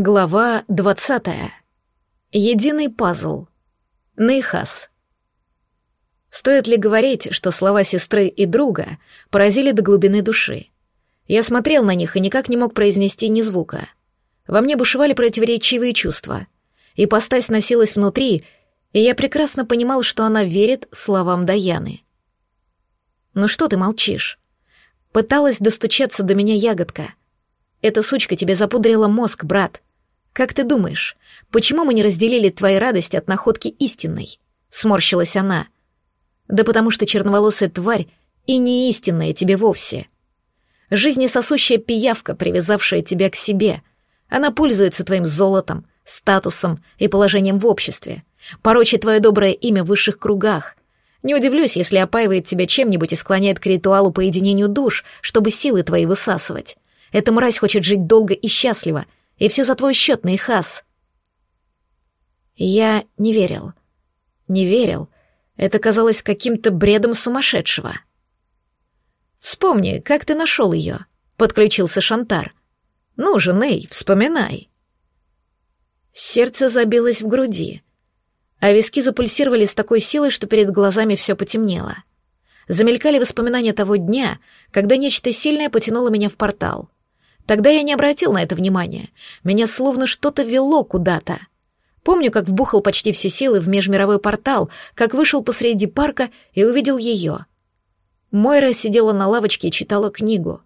Глава двадцатая. Единый пазл. Нейхас. Стоит ли говорить, что слова сестры и друга поразили до глубины души? Я смотрел на них и никак не мог произнести ни звука. Во мне бушевали противоречивые чувства. И постась носилась внутри, и я прекрасно понимал, что она верит словам Даяны. «Ну что ты молчишь?» Пыталась достучаться до меня ягодка — эта сучка тебе запудрила мозг, брат. Как ты думаешь, почему мы не разделили твои радости от находки истинной? Сморщилась она. Да потому что черноволосая тварь и не истинная тебе вовсе. Жизнесосущая пиявка, привязавшая тебя к себе. Она пользуется твоим золотом, статусом и положением в обществе. Порочит твое доброе имя в высших кругах. Не удивлюсь, если опаивает тебя чем-нибудь и склоняет к ритуалу по единению душ, чтобы силы твои высасывать. Эта мразь хочет жить долго и счастливо, и все за твой счет, Нейхас. Я не верил. Не верил. Это казалось каким-то бредом сумасшедшего. «Вспомни, как ты нашел ее», — подключился Шантар. «Ну же, Ней, вспоминай». Сердце забилось в груди, а виски запульсировали с такой силой, что перед глазами все потемнело. Замелькали воспоминания того дня, когда нечто сильное потянуло меня в портал — Тогда я не обратил на это внимания. Меня словно что-то вело куда-то. Помню, как вбухал почти все силы в межмировой портал, как вышел посреди парка и увидел ее. Мойра сидела на лавочке и читала книгу.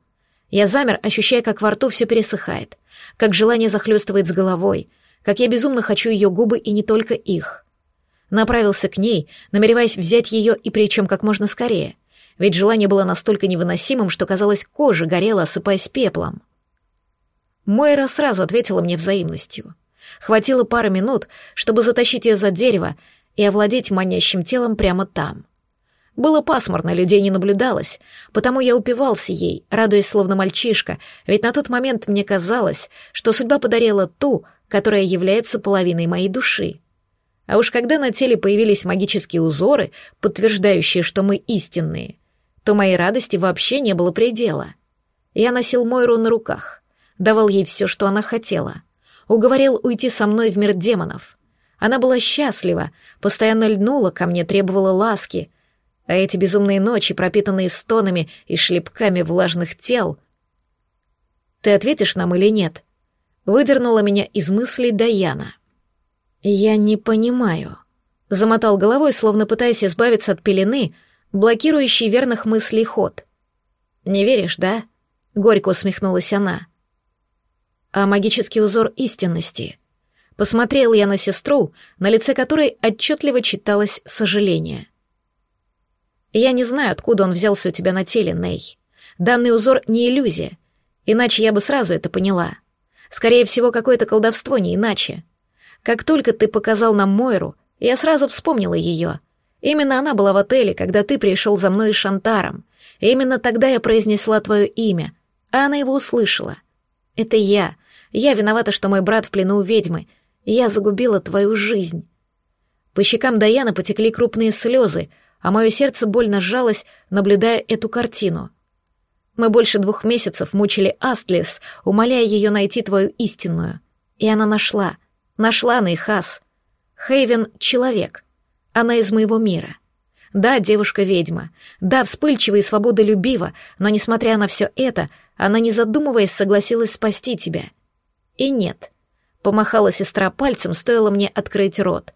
Я замер, ощущая, как во рту все пересыхает, как желание захлестывает с головой, как я безумно хочу ее губы и не только их. Направился к ней, намереваясь взять ее и причем как можно скорее, ведь желание было настолько невыносимым, что, казалось, кожа горела, осыпаясь пеплом. Мойра сразу ответила мне взаимностью. Хватило пары минут, чтобы затащить ее за дерево и овладеть манящим телом прямо там. Было пасмурно, людей не наблюдалось, потому я упивался ей, радуясь словно мальчишка, ведь на тот момент мне казалось, что судьба подарила ту, которая является половиной моей души. А уж когда на теле появились магические узоры, подтверждающие, что мы истинные, то моей радости вообще не было предела. Я носил Мойру на руках, давал ей все, что она хотела. Уговорил уйти со мной в мир демонов. Она была счастлива, постоянно льнула ко мне, требовала ласки, а эти безумные ночи, пропитанные стонами и шлепками влажных тел... «Ты ответишь нам или нет?» Выдернула меня из мыслей Даяна. «Я не понимаю», — замотал головой, словно пытаясь избавиться от пелены, блокирующей верных мыслей ход. «Не веришь, да?» — горько усмехнулась она а магический узор истинности. Посмотрел я на сестру, на лице которой отчетливо читалось сожаление. Я не знаю, откуда он взялся у тебя на теле, Ней. Данный узор не иллюзия, иначе я бы сразу это поняла. Скорее всего, какое-то колдовство, не иначе. Как только ты показал нам Мойру, я сразу вспомнила ее. Именно она была в отеле, когда ты пришел за мной с Шантаром. И именно тогда я произнесла твое имя, а она его услышала. Это я, я виновата, что мой брат в плену у ведьмы. Я загубила твою жизнь. По щекам Даяны потекли крупные слезы, а мое сердце больно сжалось, наблюдая эту картину. Мы больше двух месяцев мучили Астлис, умоляя ее найти твою истинную. И она нашла. Нашла Нейхас. Хейвен — человек. Она из моего мира. Да, девушка-ведьма. Да, вспыльчива и свободолюбива, но, несмотря на все это, она, не задумываясь, согласилась спасти тебя — и нет. Помахала сестра пальцем, стоило мне открыть рот.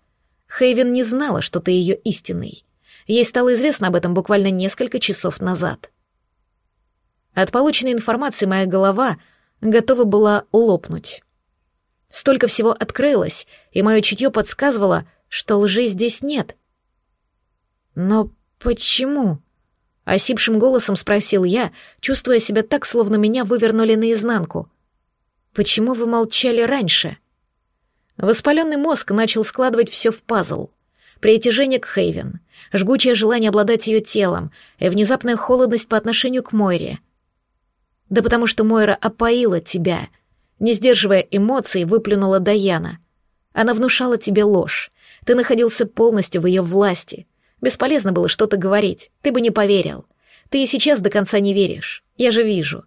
Хейвен не знала, что ты ее истинный. Ей стало известно об этом буквально несколько часов назад. От полученной информации моя голова готова была лопнуть. Столько всего открылось, и мое чутье подсказывало, что лжи здесь нет. Но почему? Осипшим голосом спросил я, чувствуя себя так, словно меня вывернули наизнанку. Почему вы молчали раньше? Воспаленный мозг начал складывать все в пазл. Притяжение к Хейвен, жгучее желание обладать ее телом и внезапная холодность по отношению к Мойре. Да потому что Мойра опоила тебя. Не сдерживая эмоций, выплюнула Даяна. Она внушала тебе ложь. Ты находился полностью в ее власти. Бесполезно было что-то говорить, ты бы не поверил. Ты и сейчас до конца не веришь. Я же вижу.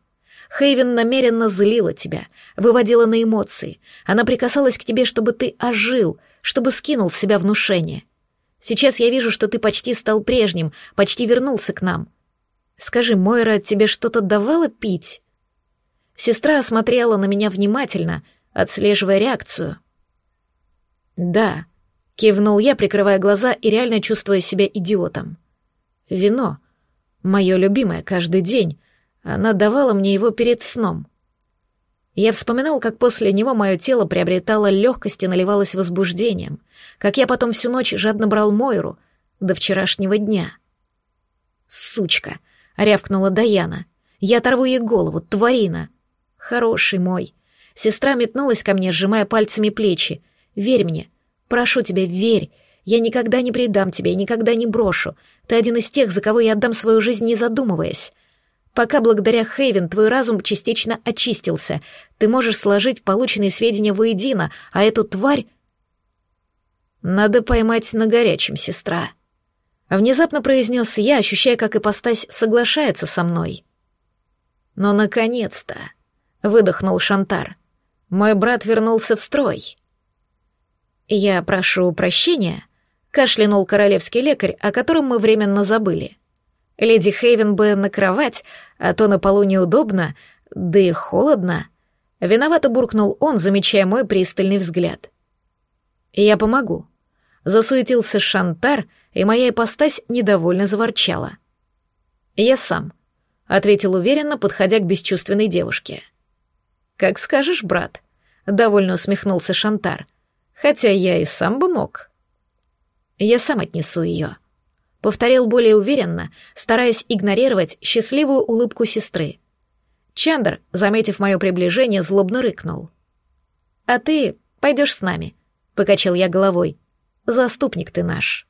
Хейвен намеренно злила тебя, выводила на эмоции. Она прикасалась к тебе, чтобы ты ожил, чтобы скинул с себя внушение. Сейчас я вижу, что ты почти стал прежним, почти вернулся к нам. Скажи, Мойра тебе что-то давала пить?» Сестра осмотрела на меня внимательно, отслеживая реакцию. «Да», — кивнул я, прикрывая глаза и реально чувствуя себя идиотом. «Вино. Мое любимое каждый день. Она давала мне его перед сном». Я вспоминал, как после него мое тело приобретало легкость и наливалось возбуждением, как я потом всю ночь жадно брал Мойру до вчерашнего дня. «Сучка!» — рявкнула Даяна. «Я оторву ей голову, тварина!» «Хороший мой!» Сестра метнулась ко мне, сжимая пальцами плечи. «Верь мне! Прошу тебя, верь! Я никогда не предам тебя и никогда не брошу. Ты один из тех, за кого я отдам свою жизнь, не задумываясь. Пока благодаря Хейвен твой разум частично очистился, ты можешь сложить полученные сведения воедино, а эту тварь... Надо поймать на горячем, сестра. Внезапно произнес я, ощущая, как ипостась соглашается со мной. Но наконец-то, выдохнул Шантар, мой брат вернулся в строй. Я прошу прощения, кашлянул королевский лекарь, о котором мы временно забыли. Леди Хейвен бы на кровать, а то на полу неудобно, да и холодно. Виновато буркнул он, замечая мой пристальный взгляд. «Я помогу». Засуетился Шантар, и моя ипостась недовольно заворчала. «Я сам», — ответил уверенно, подходя к бесчувственной девушке. «Как скажешь, брат», — довольно усмехнулся Шантар, «хотя я и сам бы мог». «Я сам отнесу ее», — повторил более уверенно, стараясь игнорировать счастливую улыбку сестры. Чандр, заметив мое приближение, злобно рыкнул. «А ты пойдешь с нами», — покачал я головой. «Заступник ты наш».